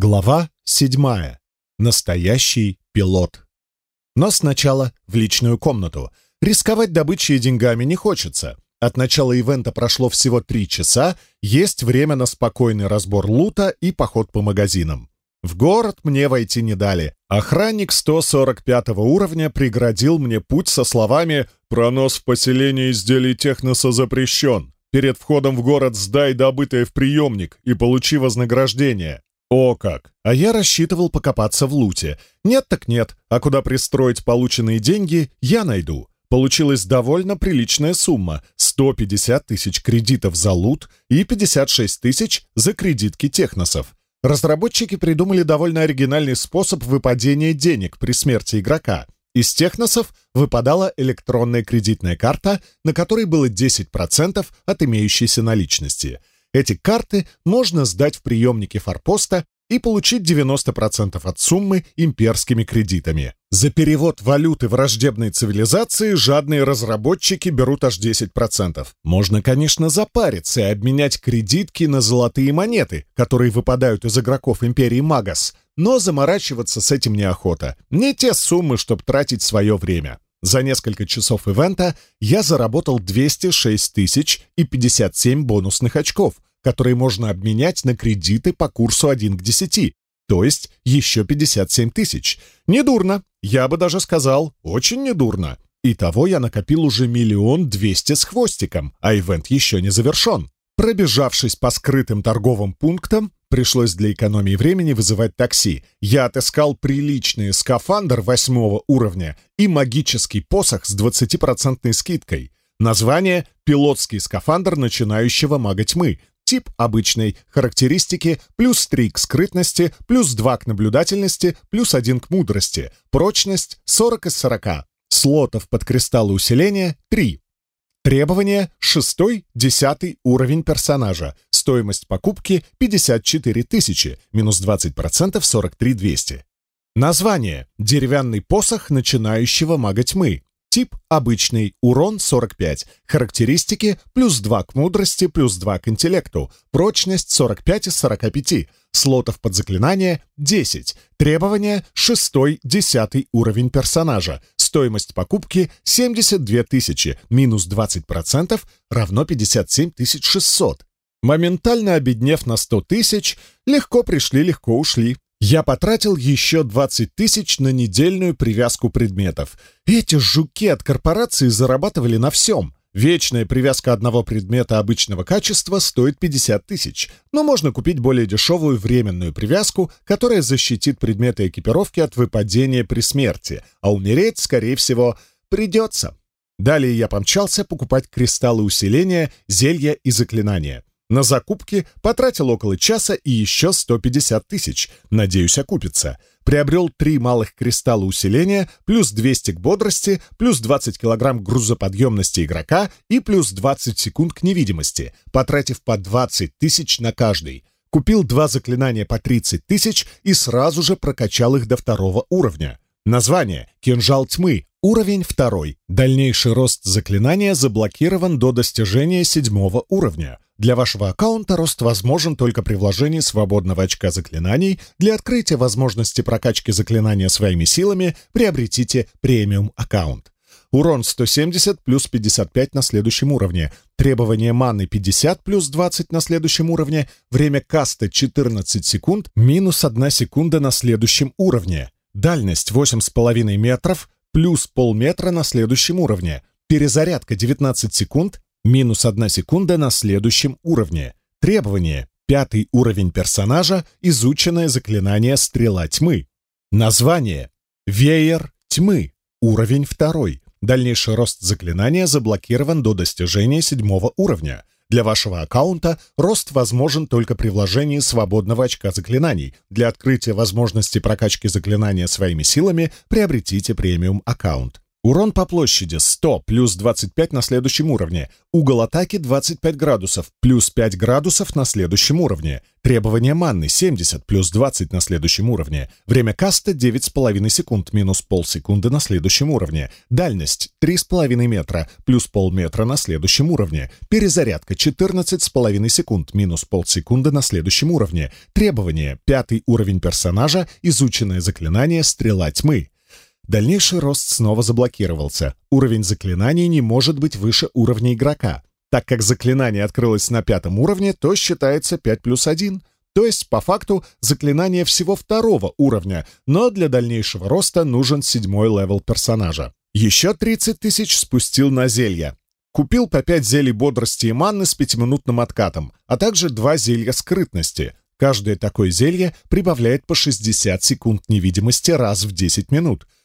Глава 7. Настоящий пилот. Но сначала в личную комнату. Рисковать добычей деньгами не хочется. От начала ивента прошло всего 3 часа, есть время на спокойный разбор лута и поход по магазинам. В город мне войти не дали. Охранник 145 уровня преградил мне путь со словами «Пронос в поселение изделий техноса запрещен. Перед входом в город сдай добытое в приемник и получи вознаграждение». О как! А я рассчитывал покопаться в луте. Нет так нет, а куда пристроить полученные деньги, я найду. Получилась довольно приличная сумма — 150 тысяч кредитов за лут и 56 тысяч за кредитки техносов. Разработчики придумали довольно оригинальный способ выпадения денег при смерти игрока. Из техносов выпадала электронная кредитная карта, на которой было 10% от имеющейся наличности — эти карты можно сдать в приемнике форпоста и получить 90% от суммы имперскими кредитами. За перевод валюты враждебной цивилизации жадные разработчики берут аж 10%. Можно, конечно, запариться и обменять кредитки на золотые монеты, которые выпадают из игроков империи Магас, но заморачиваться с этим неохота. Не те суммы, чтобы тратить свое время. За несколько часов ивента я заработал 206 тысяч и 57 бонусных очков, которые можно обменять на кредиты по курсу 1 к 10, то есть еще 57 тысяч. Недурно, я бы даже сказал, очень недурно. Итого я накопил уже миллион двести с хвостиком, а ивент еще не завершен. Пробежавшись по скрытым торговым пунктам, пришлось для экономии времени вызывать такси. Я отыскал приличный скафандр восьмого уровня и магический посох с 20% скидкой. Название «Пилотский скафандр начинающего мага тьмы». Тип обычной, характеристики плюс 3 к скрытности, плюс 2 к наблюдательности, плюс 1 к мудрости. Прочность 40 из 40. Слотов под кристаллы усиления 3. Требование – шестой, десятый уровень персонажа. Стоимость покупки – 54 тысячи, минус 20% – 43 200. Название – деревянный посох начинающего мага тьмы. Тип – обычный, урон 45. Характеристики – плюс 2 к мудрости, плюс 2 к интеллекту. Прочность 45 из 45. Слотов под заклинание – 10. Требование шестой десятый уровень персонажа. Стоимость покупки 72 тысячи, минус 20%, равно 57 600. Моментально обеднев на 100 тысяч, легко пришли, легко ушли. Я потратил еще 20 тысяч на недельную привязку предметов. Эти жуки от корпорации зарабатывали на всем. Вечная привязка одного предмета обычного качества стоит 50 тысяч, но можно купить более дешевую временную привязку, которая защитит предметы экипировки от выпадения при смерти, а умереть, скорее всего, придется. Далее я помчался покупать кристаллы усиления, зелья и заклинания. На закупки потратил около часа и еще 150 тысяч. Надеюсь, окупится. Приобрел три малых кристалла усиления, плюс 200 к бодрости, плюс 20 килограмм грузоподъемности игрока и плюс 20 секунд к невидимости, потратив по 20 тысяч на каждый. Купил два заклинания по 30 тысяч и сразу же прокачал их до второго уровня. Название «Кинжал тьмы», Уровень второй. Дальнейший рост заклинания заблокирован до достижения седьмого уровня. Для вашего аккаунта рост возможен только при вложении свободного очка заклинаний. Для открытия возможности прокачки заклинания своими силами приобретите премиум аккаунт. Урон 170 плюс 55 на следующем уровне. Требование маны 50 плюс 20 на следующем уровне. Время каста 14 секунд минус 1 секунда на следующем уровне. Дальность 8,5 метров плюс полметра на следующем уровне, перезарядка 19 секунд, минус 1 секунда на следующем уровне. Требование. Пятый уровень персонажа, изученное заклинание «Стрела тьмы». Название. Веер тьмы. Уровень второй. Дальнейший рост заклинания заблокирован до достижения седьмого уровня. Для вашего аккаунта рост возможен только при вложении свободного очка заклинаний. Для открытия возможности прокачки заклинания своими силами приобретите премиум-аккаунт. Урон по площади 100 плюс 25 на следующем уровне. Угол атаки 25 градусов плюс 5 градусов на следующем уровне. Требование манны 70 плюс 20 на следующем уровне. Время каста 9,5 секунд минус полсекунды на следующем уровне. Дальность 3,5 метра плюс полметра на следующем уровне. Перезарядка 14,5 секунд минус полсекунды на следующем уровне. Требование 5 уровень персонажа, изученное заклинание «Стрела тьмы». Дальнейший рост снова заблокировался. Уровень заклинаний не может быть выше уровня игрока. Так как заклинание открылось на пятом уровне, то считается 5 плюс 1. То есть, по факту, заклинание всего второго уровня, но для дальнейшего роста нужен седьмой левел персонажа. Еще 30 тысяч спустил на зелья. Купил по 5 зелий бодрости и манны с пятиминутным откатом, а также два зелья скрытности. Каждое такое зелье прибавляет по 60 секунд невидимости раз в 10 минут —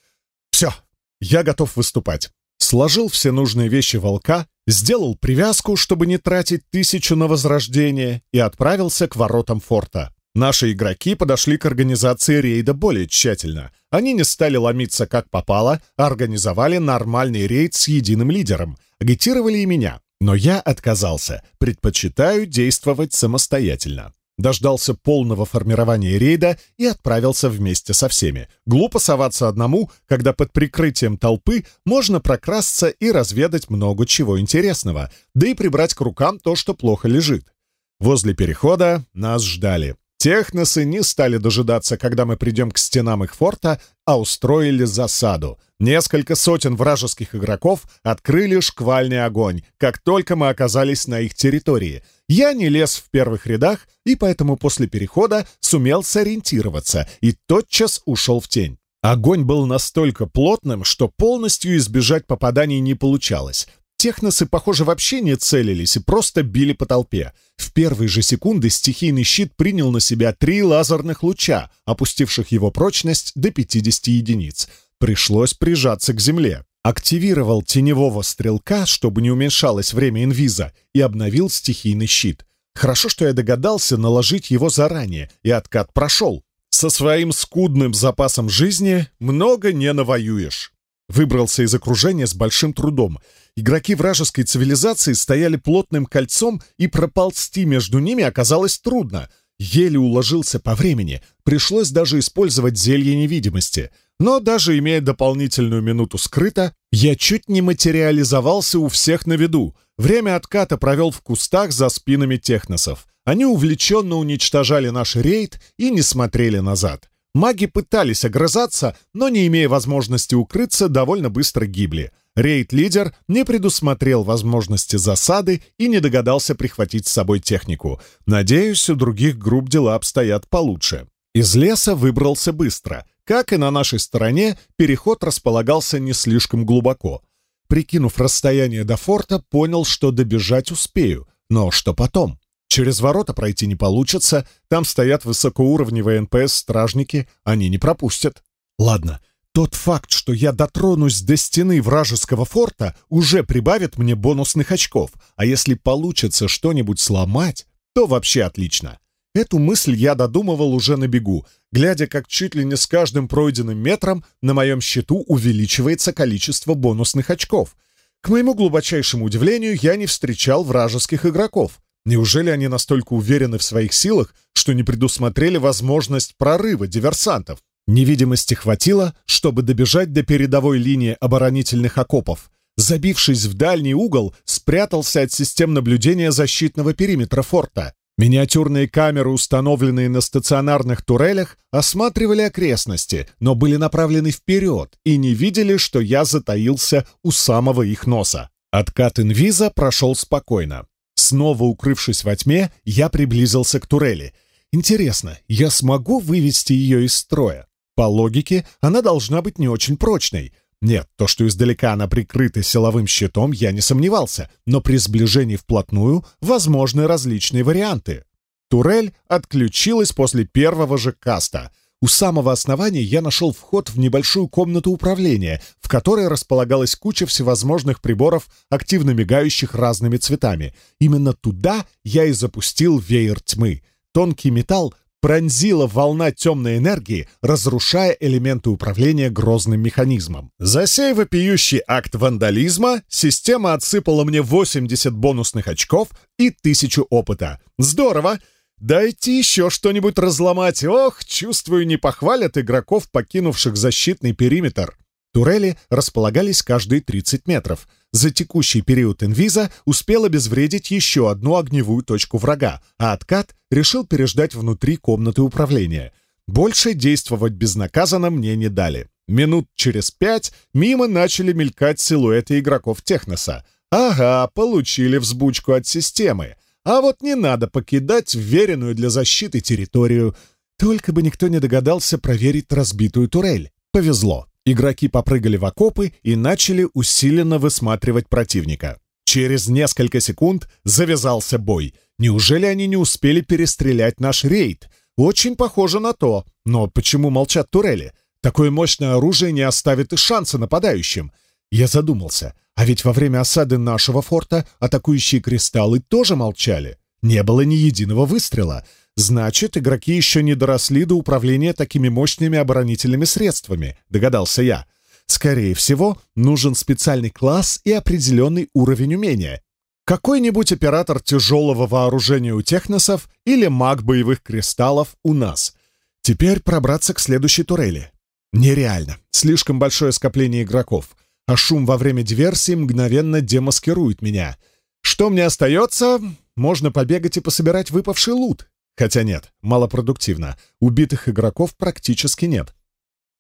все, я готов выступать. Сложил все нужные вещи волка, сделал привязку, чтобы не тратить тысячу на возрождение, и отправился к воротам форта. Наши игроки подошли к организации рейда более тщательно. Они не стали ломиться как попало, а организовали нормальный рейд с единым лидером. Агитировали и меня, но я отказался, предпочитаю действовать самостоятельно. Дождался полного формирования рейда и отправился вместе со всеми. Глупо соваться одному, когда под прикрытием толпы можно прокрасться и разведать много чего интересного, да и прибрать к рукам то, что плохо лежит. Возле перехода нас ждали. Техносы не стали дожидаться, когда мы придем к стенам их форта, а устроили засаду. Несколько сотен вражеских игроков открыли шквальный огонь, как только мы оказались на их территории. Я не лез в первых рядах, и поэтому после перехода сумел сориентироваться и тотчас ушел в тень. Огонь был настолько плотным, что полностью избежать попаданий не получалось техносы, похоже, вообще не целились и просто били по толпе. В первые же секунды стихийный щит принял на себя три лазерных луча, опустивших его прочность до 50 единиц. Пришлось прижаться к земле. Активировал теневого стрелка, чтобы не уменьшалось время инвиза, и обновил стихийный щит. Хорошо, что я догадался наложить его заранее, и откат прошел. Со своим скудным запасом жизни много не навоюешь. Выбрался из окружения с большим трудом — Игроки вражеской цивилизации стояли плотным кольцом, и проползти между ними оказалось трудно. Еле уложился по времени, пришлось даже использовать зелье невидимости. Но даже имея дополнительную минуту скрыто, я чуть не материализовался у всех на виду. Время отката провел в кустах за спинами техносов. Они увлеченно уничтожали наш рейд и не смотрели назад. Маги пытались огрызаться, но, не имея возможности укрыться, довольно быстро гибли. Рейд-лидер не предусмотрел возможности засады и не догадался прихватить с собой технику. Надеюсь, у других групп дела обстоят получше. Из леса выбрался быстро. Как и на нашей стороне, переход располагался не слишком глубоко. Прикинув расстояние до форта, понял, что добежать успею. Но что потом? Через ворота пройти не получится, там стоят высокоуровневые НПС-стражники, они не пропустят. Ладно, тот факт, что я дотронусь до стены вражеского форта, уже прибавит мне бонусных очков, а если получится что-нибудь сломать, то вообще отлично. Эту мысль я додумывал уже на бегу, глядя, как чуть ли не с каждым пройденным метром на моем счету увеличивается количество бонусных очков. К моему глубочайшему удивлению, я не встречал вражеских игроков. Неужели они настолько уверены в своих силах, что не предусмотрели возможность прорыва диверсантов? Невидимости хватило, чтобы добежать до передовой линии оборонительных окопов. Забившись в дальний угол, спрятался от систем наблюдения защитного периметра форта. Миниатюрные камеры, установленные на стационарных турелях, осматривали окрестности, но были направлены вперед и не видели, что я затаился у самого их носа. Откат инвиза прошел спокойно снова укрывшись во тьме, я приблизился к турели. Интересно, я смогу вывести ее из строя? По логике, она должна быть не очень прочной. Нет, то, что издалека она прикрыта силовым щитом, я не сомневался, но при сближении вплотную возможны различные варианты. Турель отключилась после первого же каста — У самого основания я нашел вход в небольшую комнату управления, в которой располагалась куча всевозможных приборов, активно мигающих разными цветами. Именно туда я и запустил веер тьмы. Тонкий металл пронзила волна темной энергии, разрушая элементы управления грозным механизмом. За сей вопиющий акт вандализма система отсыпала мне 80 бонусных очков и 1000 опыта. Здорово! Дайте еще что-нибудь разломать. Ох, чувствую, не похвалят игроков, покинувших защитный периметр. Турели располагались каждые 30 метров. За текущий период инвиза успел обезвредить еще одну огневую точку врага, а откат решил переждать внутри комнаты управления. Больше действовать безнаказанно мне не дали. Минут через пять мимо начали мелькать силуэты игроков Техноса. Ага, получили взбучку от системы. А вот не надо покидать веренную для защиты территорию. Только бы никто не догадался проверить разбитую турель. Повезло. Игроки попрыгали в окопы и начали усиленно высматривать противника. Через несколько секунд завязался бой. Неужели они не успели перестрелять наш рейд? Очень похоже на то. Но почему молчат турели? Такое мощное оружие не оставит и шанса нападающим. Я задумался. А ведь во время осады нашего форта атакующие кристаллы тоже молчали. Не было ни единого выстрела. Значит, игроки еще не доросли до управления такими мощными оборонительными средствами, догадался я. Скорее всего, нужен специальный класс и определенный уровень умения. Какой-нибудь оператор тяжелого вооружения у техносов или маг боевых кристаллов у нас. Теперь пробраться к следующей турели. Нереально. Слишком большое скопление игроков — А шум во время диверсии мгновенно демаскирует меня. Что мне остается? Можно побегать и пособирать выпавший лут. Хотя нет, малопродуктивно. Убитых игроков практически нет.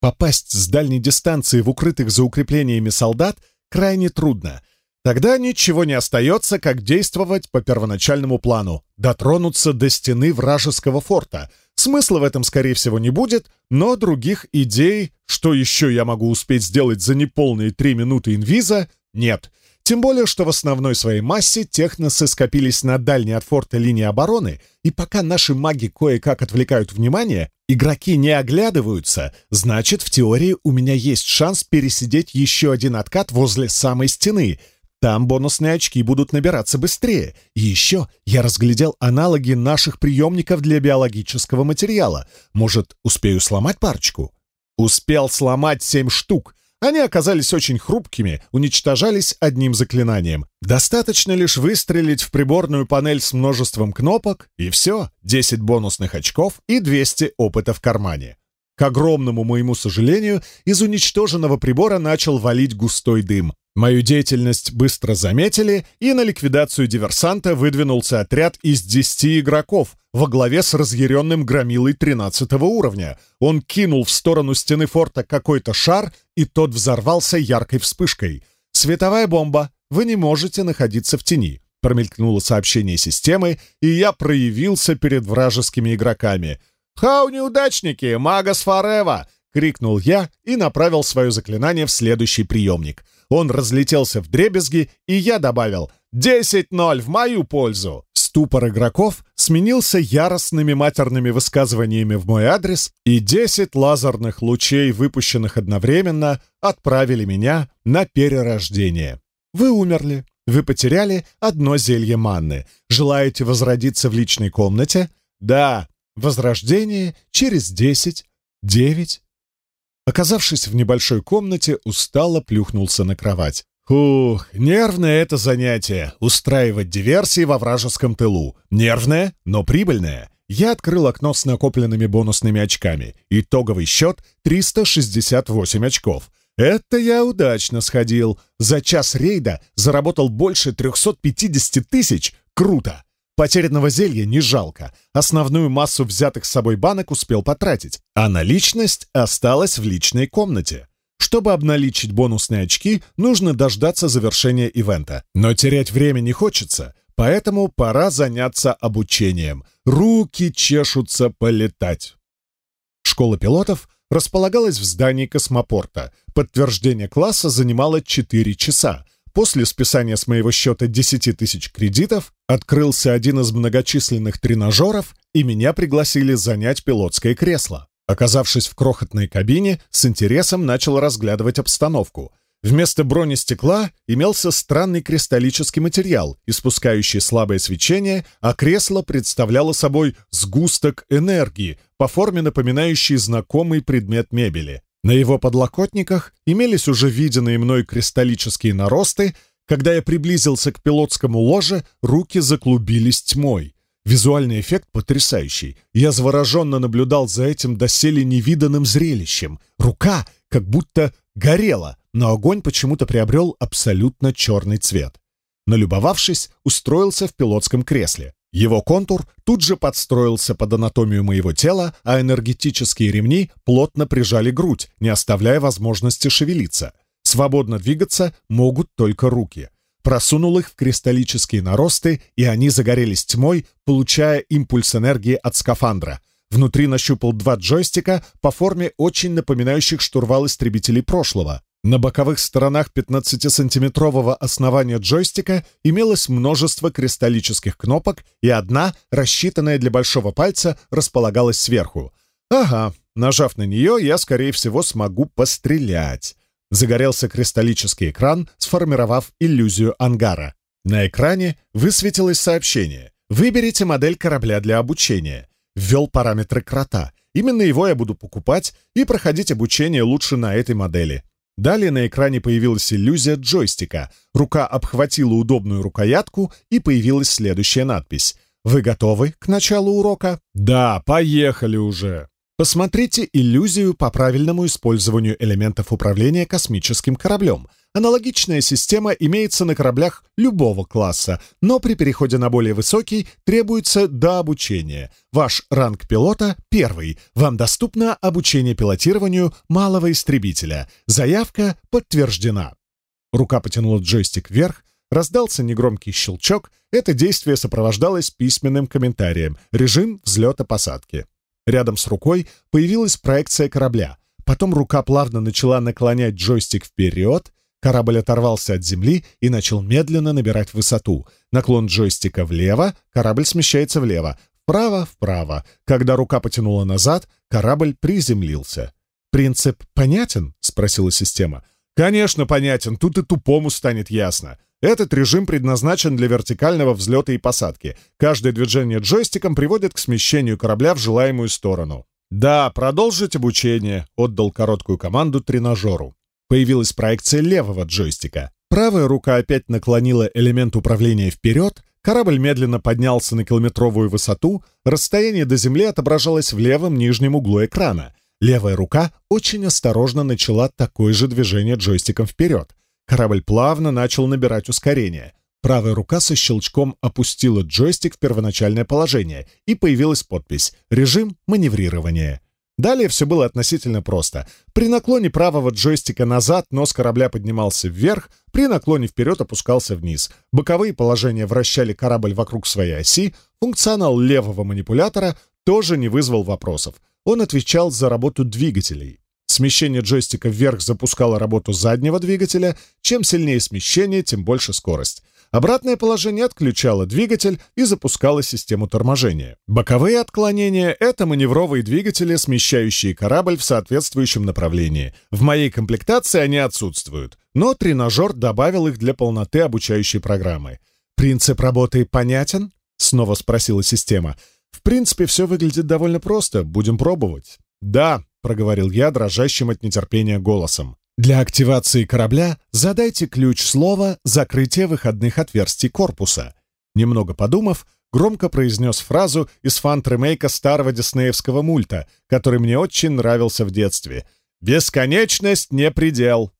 Попасть с дальней дистанции в укрытых за укреплениями солдат крайне трудно. Тогда ничего не остается, как действовать по первоначальному плану, дотронуться до стены вражеского форта. Смысла в этом, скорее всего, не будет, но других идей, что еще я могу успеть сделать за неполные три минуты инвиза, нет. Тем более, что в основной своей массе техносы скопились на дальней от форта линии обороны, и пока наши маги кое-как отвлекают внимание, игроки не оглядываются, значит, в теории у меня есть шанс пересидеть еще один откат возле самой стены — там бонусные очки будут набираться быстрее. И еще я разглядел аналоги наших приемников для биологического материала. Может, успею сломать парочку? Успел сломать семь штук. Они оказались очень хрупкими, уничтожались одним заклинанием. Достаточно лишь выстрелить в приборную панель с множеством кнопок, и все, 10 бонусных очков и 200 опыта в кармане. К огромному моему сожалению, из уничтоженного прибора начал валить густой дым. Мою деятельность быстро заметили, и на ликвидацию диверсанта выдвинулся отряд из десяти игроков во главе с разъяренным громилой 13 уровня. Он кинул в сторону стены форта какой-то шар, и тот взорвался яркой вспышкой. «Световая бомба! Вы не можете находиться в тени!» Промелькнуло сообщение системы, и я проявился перед вражескими игроками. «Хау, неудачники! Магас Форева!» — крикнул я и направил свое заклинание в следующий приемник. Он разлетелся в дребезги, и я добавил «10-0 в мою пользу!» Ступор игроков сменился яростными матерными высказываниями в мой адрес, и 10 лазерных лучей, выпущенных одновременно, отправили меня на перерождение. Вы умерли. Вы потеряли одно зелье манны. Желаете возродиться в личной комнате? Да. Возрождение через 10, 9, Оказавшись в небольшой комнате, устало плюхнулся на кровать. Фух, нервное это занятие — устраивать диверсии во вражеском тылу. Нервное, но прибыльное. Я открыл окно с накопленными бонусными очками. Итоговый счет — 368 очков. Это я удачно сходил. За час рейда заработал больше 350 тысяч. Круто! Потерянного зелья не жалко. Основную массу взятых с собой банок успел потратить, а наличность осталась в личной комнате. Чтобы обналичить бонусные очки, нужно дождаться завершения ивента. Но терять время не хочется, поэтому пора заняться обучением. Руки чешутся полетать. Школа пилотов располагалась в здании космопорта. Подтверждение класса занимало 4 часа. После списания с моего счета 10 тысяч кредитов открылся один из многочисленных тренажеров, и меня пригласили занять пилотское кресло. Оказавшись в крохотной кабине, с интересом начал разглядывать обстановку. Вместо бронестекла имелся странный кристаллический материал, испускающий слабое свечение, а кресло представляло собой сгусток энергии, по форме напоминающий знакомый предмет мебели. На его подлокотниках имелись уже виденные мной кристаллические наросты. Когда я приблизился к пилотскому ложе, руки заклубились тьмой. Визуальный эффект потрясающий. Я завороженно наблюдал за этим доселе невиданным зрелищем. Рука как будто горела, но огонь почему-то приобрел абсолютно черный цвет. Налюбовавшись, устроился в пилотском кресле. Его контур тут же подстроился под анатомию моего тела, а энергетические ремни плотно прижали грудь, не оставляя возможности шевелиться. Свободно двигаться могут только руки. Просунул их в кристаллические наросты, и они загорелись тьмой, получая импульс энергии от скафандра. Внутри нащупал два джойстика по форме очень напоминающих штурвал истребителей прошлого. На боковых сторонах 15-сантиметрового основания джойстика имелось множество кристаллических кнопок, и одна, рассчитанная для большого пальца, располагалась сверху. Ага, нажав на нее, я, скорее всего, смогу пострелять. Загорелся кристаллический экран, сформировав иллюзию ангара. На экране высветилось сообщение. «Выберите модель корабля для обучения». Ввел параметры крота. Именно его я буду покупать и проходить обучение лучше на этой модели. Далее на экране появилась иллюзия джойстика. Рука обхватила удобную рукоятку, и появилась следующая надпись. «Вы готовы к началу урока?» «Да, поехали уже!» Посмотрите иллюзию по правильному использованию элементов управления космическим кораблем — Аналогичная система имеется на кораблях любого класса, но при переходе на более высокий требуется дообучение. Ваш ранг пилота — первый. Вам доступно обучение пилотированию малого истребителя. Заявка подтверждена. Рука потянула джойстик вверх, раздался негромкий щелчок. Это действие сопровождалось письменным комментарием. Режим взлета-посадки. Рядом с рукой появилась проекция корабля. Потом рука плавно начала наклонять джойстик вперед, корабль оторвался от земли и начал медленно набирать высоту. Наклон джойстика влево, корабль смещается влево, вправо-вправо. Когда рука потянула назад, корабль приземлился. «Принцип понятен?» — спросила система. «Конечно понятен, тут и тупому станет ясно. Этот режим предназначен для вертикального взлета и посадки. Каждое движение джойстиком приводит к смещению корабля в желаемую сторону. «Да, продолжить обучение», — отдал короткую команду тренажеру. появилась проекция левого джойстика. Правая рука опять наклонила элемент управления вперед, корабль медленно поднялся на километровую высоту, расстояние до Земли отображалось в левом нижнем углу экрана. Левая рука очень осторожно начала такое же движение джойстиком вперед. Корабль плавно начал набирать ускорение. Правая рука со щелчком опустила джойстик в первоначальное положение, и появилась подпись «Режим маневрирования». Далее все было относительно просто. При наклоне правого джойстика назад нос корабля поднимался вверх, при наклоне вперед опускался вниз. Боковые положения вращали корабль вокруг своей оси, функционал левого манипулятора тоже не вызвал вопросов. Он отвечал за работу двигателей. Смещение джойстика вверх запускало работу заднего двигателя. Чем сильнее смещение, тем больше скорость. Обратное положение отключало двигатель и запускало систему торможения. Боковые отклонения — это маневровые двигатели, смещающие корабль в соответствующем направлении. В моей комплектации они отсутствуют, но тренажер добавил их для полноты обучающей программы. «Принцип работы понятен?» — снова спросила система. «В принципе, все выглядит довольно просто. Будем пробовать». «Да», — проговорил я дрожащим от нетерпения голосом. Для активации корабля задайте ключ слова «закрытие выходных отверстий корпуса». Немного подумав, громко произнес фразу из фан-ремейка старого диснеевского мульта, который мне очень нравился в детстве. «Бесконечность не предел».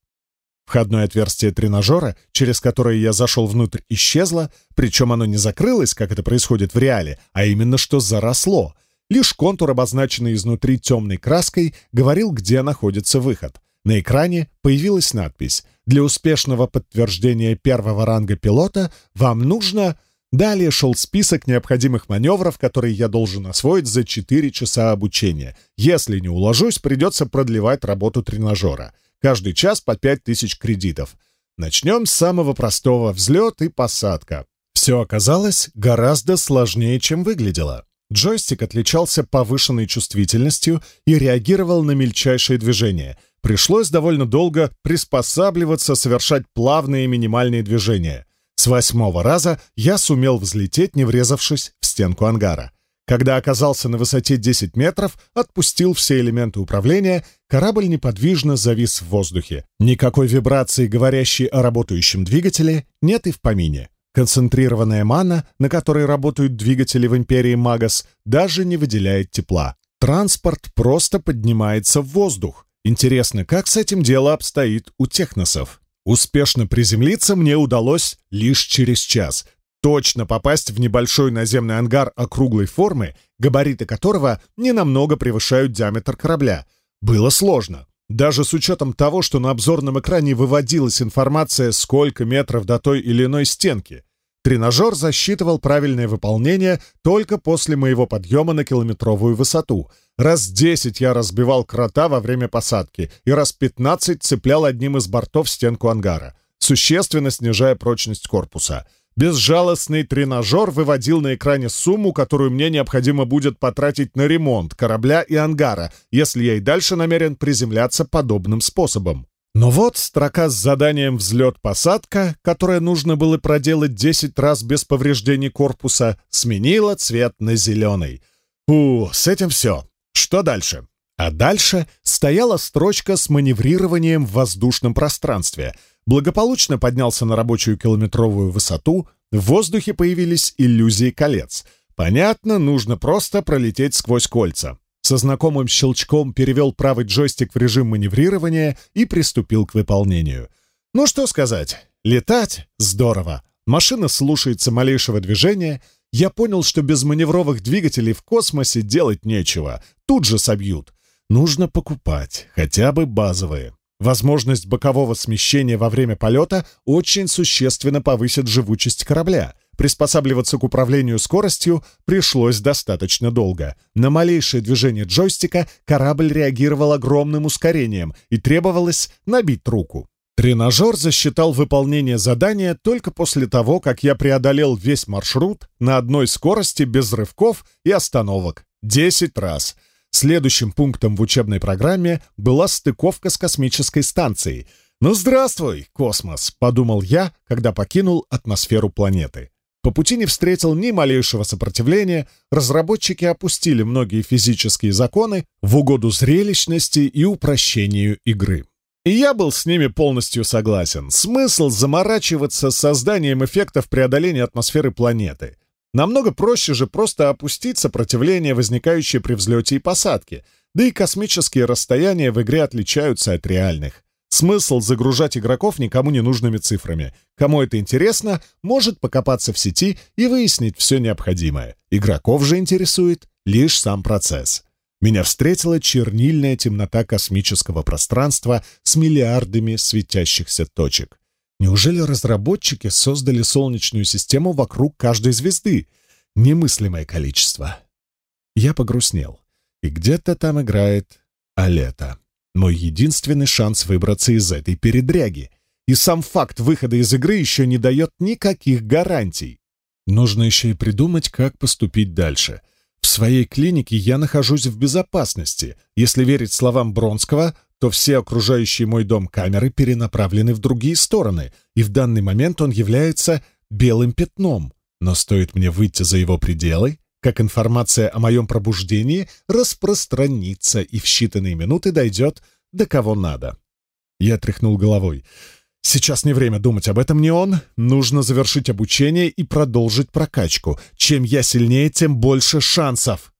Входное отверстие тренажера, через которое я зашел внутрь, исчезло, причем оно не закрылось, как это происходит в реале, а именно что заросло — Лишь контур, обозначенный изнутри темной краской, говорил, где находится выход. На экране появилась надпись «Для успешного подтверждения первого ранга пилота вам нужно...» Далее шел список необходимых маневров, которые я должен освоить за 4 часа обучения. Если не уложусь, придется продлевать работу тренажера. Каждый час по 5000 кредитов. Начнем с самого простого — взлет и посадка. Все оказалось гораздо сложнее, чем выглядело. Джойстик отличался повышенной чувствительностью и реагировал на мельчайшие движения — пришлось довольно долго приспосабливаться совершать плавные минимальные движения. С восьмого раза я сумел взлететь, не врезавшись в стенку ангара. Когда оказался на высоте 10 метров, отпустил все элементы управления, корабль неподвижно завис в воздухе. Никакой вибрации, говорящей о работающем двигателе, нет и в помине. Концентрированная мана, на которой работают двигатели в Империи Магас, даже не выделяет тепла. Транспорт просто поднимается в воздух. Интересно, как с этим дело обстоит у техносов? Успешно приземлиться мне удалось лишь через час. Точно попасть в небольшой наземный ангар округлой формы, габариты которого ненамного превышают диаметр корабля. Было сложно. Даже с учетом того, что на обзорном экране выводилась информация, сколько метров до той или иной стенки. Тренажер засчитывал правильное выполнение только после моего подъема на километровую высоту. Раз десять я разбивал крота во время посадки и раз пятнадцать цеплял одним из бортов стенку ангара, существенно снижая прочность корпуса. Безжалостный тренажер выводил на экране сумму, которую мне необходимо будет потратить на ремонт корабля и ангара, если я и дальше намерен приземляться подобным способом. Но вот строка с заданием «Взлет-посадка», которое нужно было проделать 10 раз без повреждений корпуса, сменила цвет на зеленый. У, с этим все. Что дальше? А дальше стояла строчка с маневрированием в воздушном пространстве. Благополучно поднялся на рабочую километровую высоту, в воздухе появились иллюзии колец. Понятно, нужно просто пролететь сквозь кольца со знакомым щелчком перевел правый джойстик в режим маневрирования и приступил к выполнению. Ну что сказать, летать — здорово. Машина слушается малейшего движения. Я понял, что без маневровых двигателей в космосе делать нечего. Тут же собьют. Нужно покупать, хотя бы базовые. Возможность бокового смещения во время полета очень существенно повысит живучесть корабля — Приспосабливаться к управлению скоростью пришлось достаточно долго. На малейшее движение джойстика корабль реагировал огромным ускорением и требовалось набить руку. Тренажер засчитал выполнение задания только после того, как я преодолел весь маршрут на одной скорости без рывков и остановок. 10 раз. Следующим пунктом в учебной программе была стыковка с космической станцией. «Ну здравствуй, космос!» — подумал я, когда покинул атмосферу планеты. По пути не встретил ни малейшего сопротивления, разработчики опустили многие физические законы в угоду зрелищности и упрощению игры. И я был с ними полностью согласен. Смысл заморачиваться с созданием эффектов преодоления атмосферы планеты. Намного проще же просто опустить сопротивление, возникающее при взлете и посадке, да и космические расстояния в игре отличаются от реальных смысл загружать игроков никому не нужными цифрами. Кому это интересно, может покопаться в сети и выяснить все необходимое. Игроков же интересует лишь сам процесс. Меня встретила чернильная темнота космического пространства с миллиардами светящихся точек. Неужели разработчики создали солнечную систему вокруг каждой звезды? Немыслимое количество. Я погрустнел. И где-то там играет Алета. Мой единственный шанс выбраться из этой передряги. И сам факт выхода из игры еще не дает никаких гарантий. Нужно еще и придумать, как поступить дальше. В своей клинике я нахожусь в безопасности. Если верить словам Бронского, то все окружающие мой дом камеры перенаправлены в другие стороны, и в данный момент он является белым пятном. Но стоит мне выйти за его пределы, как информация о моем пробуждении распространится, и в считанные минуты дойдет до кого надо. Я тряхнул головой. Сейчас не время думать об этом, не он. Нужно завершить обучение и продолжить прокачку. Чем я сильнее, тем больше шансов.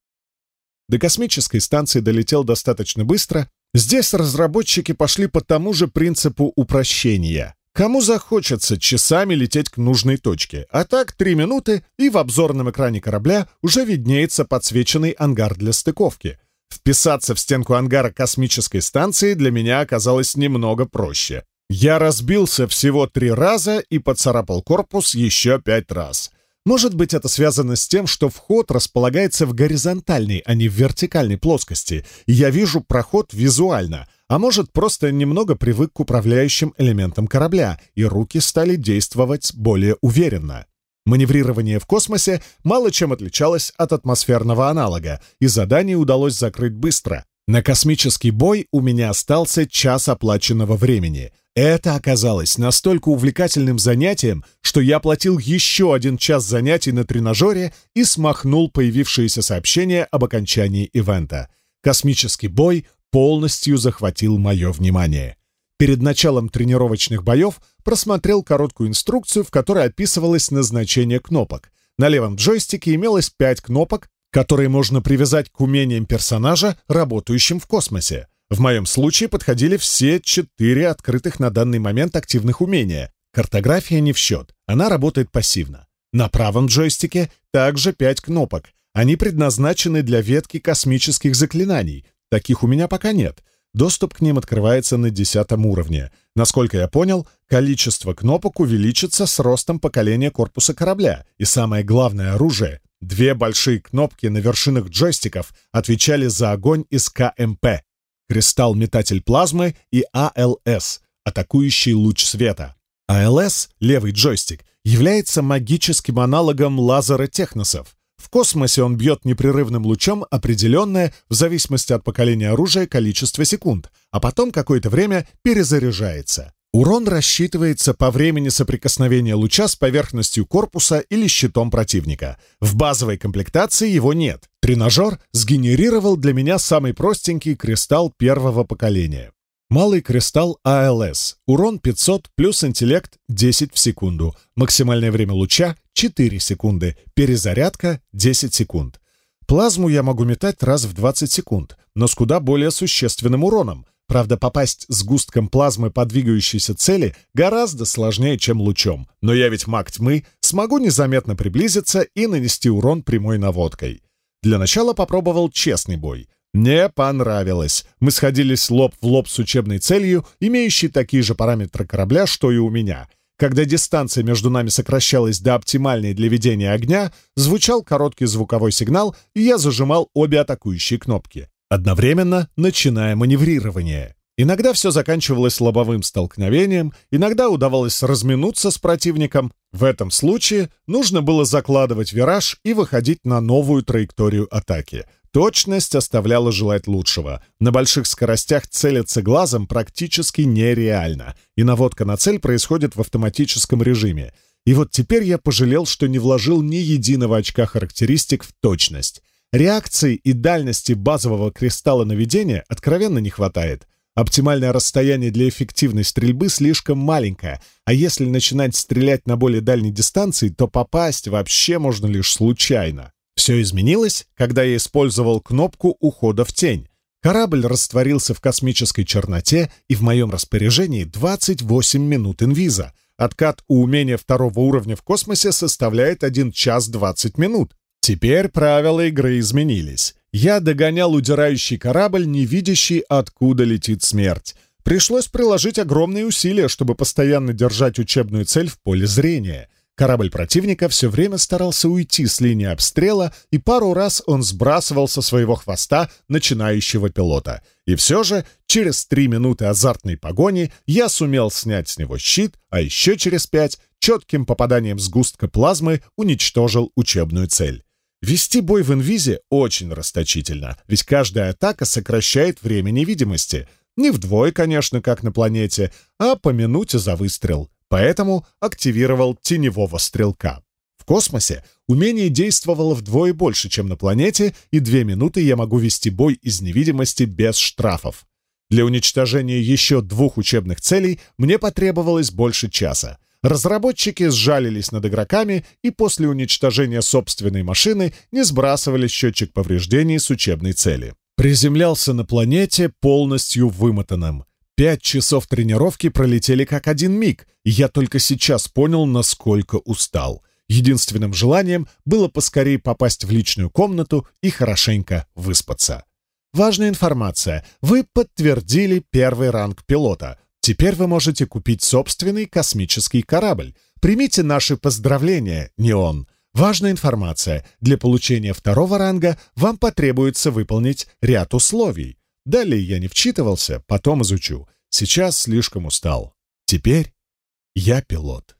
До космической станции долетел достаточно быстро. Здесь разработчики пошли по тому же принципу упрощения. Кому захочется часами лететь к нужной точке, а так три минуты, и в обзорном экране корабля уже виднеется подсвеченный ангар для стыковки. Вписаться в стенку ангара космической станции для меня оказалось немного проще. Я разбился всего три раза и поцарапал корпус еще пять раз — может быть, это связано с тем, что вход располагается в горизонтальной, а не в вертикальной плоскости, и я вижу проход визуально, а может, просто немного привык к управляющим элементам корабля, и руки стали действовать более уверенно. Маневрирование в космосе мало чем отличалось от атмосферного аналога, и задание удалось закрыть быстро. На космический бой у меня остался час оплаченного времени. Это оказалось настолько увлекательным занятием, что я платил еще один час занятий на тренажере и смахнул появившееся сообщение об окончании ивента. Космический бой полностью захватил мое внимание. Перед началом тренировочных боев просмотрел короткую инструкцию, в которой описывалось назначение кнопок. На левом джойстике имелось пять кнопок, которые можно привязать к умениям персонажа, работающим в космосе. В моем случае подходили все четыре открытых на данный момент активных умения. Картография не в счет, она работает пассивно. На правом джойстике также пять кнопок. Они предназначены для ветки космических заклинаний. Таких у меня пока нет. Доступ к ним открывается на десятом уровне. Насколько я понял, количество кнопок увеличится с ростом поколения корпуса корабля, и самое главное оружие Две большие кнопки на вершинах джойстиков отвечали за огонь из КМП, кристалл-метатель плазмы и АЛС, атакующий луч света. АЛС, левый джойстик, является магическим аналогом лазера техносов. В космосе он бьет непрерывным лучом определенное, в зависимости от поколения оружия, количество секунд, а потом какое-то время перезаряжается. Урон рассчитывается по времени соприкосновения луча с поверхностью корпуса или щитом противника. В базовой комплектации его нет. Тренажер сгенерировал для меня самый простенький кристалл первого поколения. Малый кристалл ALS. А Урон 500 плюс интеллект 10 в секунду. Максимальное время луча 4 секунды. Перезарядка 10 секунд. Плазму я могу метать раз в 20 секунд, но с куда более существенным уроном — Правда, попасть с густком плазмы, по двигающейся цели, гораздо сложнее, чем лучом. Но я ведь маг тьмы, смогу незаметно приблизиться и нанести урон прямой наводкой. Для начала попробовал честный бой. Не понравилось. Мы сходились лоб в лоб с учебной целью, имеющей такие же параметры корабля, что и у меня. Когда дистанция между нами сокращалась до оптимальной для ведения огня, звучал короткий звуковой сигнал, и я зажимал обе атакующие кнопки одновременно начиная маневрирование. Иногда все заканчивалось лобовым столкновением, иногда удавалось разминуться с противником. В этом случае нужно было закладывать вираж и выходить на новую траекторию атаки. Точность оставляла желать лучшего. На больших скоростях целиться глазом практически нереально, и наводка на цель происходит в автоматическом режиме. И вот теперь я пожалел, что не вложил ни единого очка характеристик в точность реакции и дальности базового кристалла наведения откровенно не хватает. Оптимальное расстояние для эффективной стрельбы слишком маленькое, а если начинать стрелять на более дальней дистанции, то попасть вообще можно лишь случайно. Все изменилось, когда я использовал кнопку ухода в тень. Корабль растворился в космической черноте, и в моем распоряжении 28 минут инвиза. Откат у умения второго уровня в космосе составляет 1 час 20 минут. Теперь правила игры изменились. Я догонял удирающий корабль, не видящий, откуда летит смерть. Пришлось приложить огромные усилия, чтобы постоянно держать учебную цель в поле зрения. Корабль противника все время старался уйти с линии обстрела, и пару раз он сбрасывал со своего хвоста начинающего пилота. И все же, через три минуты азартной погони я сумел снять с него щит, а еще через пять четким попаданием сгустка плазмы уничтожил учебную цель. Вести бой в инвизе очень расточительно, ведь каждая атака сокращает время невидимости. Не вдвое, конечно, как на планете, а по минуте за выстрел. Поэтому активировал теневого стрелка. В космосе умение действовало вдвое больше, чем на планете, и две минуты я могу вести бой из невидимости без штрафов. Для уничтожения еще двух учебных целей мне потребовалось больше часа. Разработчики сжалились над игроками и после уничтожения собственной машины не сбрасывали счетчик повреждений с учебной цели. Приземлялся на планете полностью вымотанным. Пять часов тренировки пролетели как один миг, и я только сейчас понял, насколько устал. Единственным желанием было поскорее попасть в личную комнату и хорошенько выспаться. Важная информация. Вы подтвердили первый ранг пилота. Теперь вы можете купить собственный космический корабль. Примите наши поздравления, Неон. Важная информация. Для получения второго ранга вам потребуется выполнить ряд условий. Далее я не вчитывался, потом изучу. Сейчас слишком устал. Теперь я пилот.